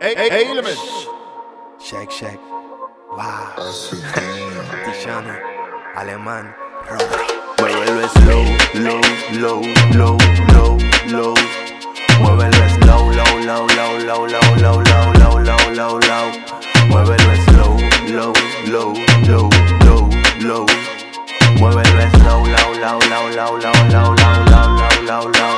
Hey, hey, hey, Element. Shake, shake. Wow. Tishana, alemán, rock. Muévelo slow, low, low, low, low, low. Muévelo slow, low, low, low, low, low, low, low, low, low, low, low. Muévelo slow, low, low, low, low, low. Muévelo slow, low, low, low, low, low, low, low, low, low, low. Muévele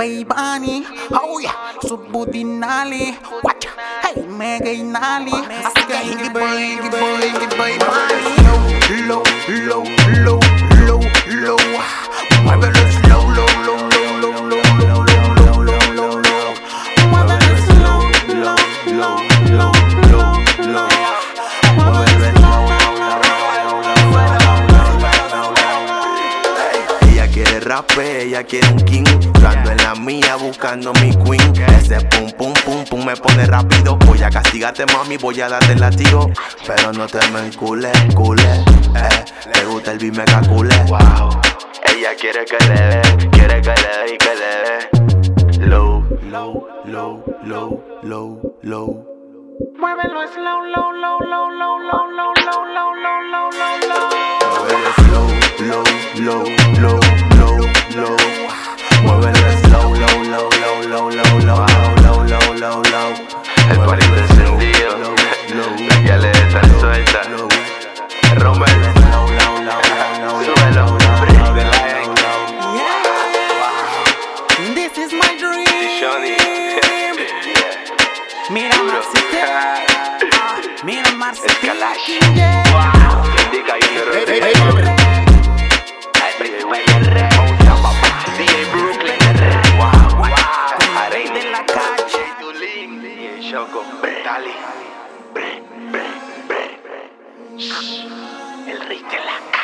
Baybani, oh yeah, Subudin Ali, watch, hey, Megan Ali, I think I hit it, boy, hit it, boy, hit it, Baybani. Low, low, low. Ella quiere un king. Yo ando en la mía buscando mi queen. Ese pum pum pum pum me pone rápido. Voy a castigarte, mami, voy a darte el latigo. Pero no te me encule, cule. Eh, te gusta el beat me cule. Wow. Ella quiere que le dé, quiere que le dé y que le dé. Low, low, low, low, low, low. Muévelo slow, low, low, low, low, low, low, low, low, low, low, low, low. Muévelo slow, low, low, low, low, low, low, low, low, low, low. El party encendido, las gales están This is my dream. Mira mira El rey de la.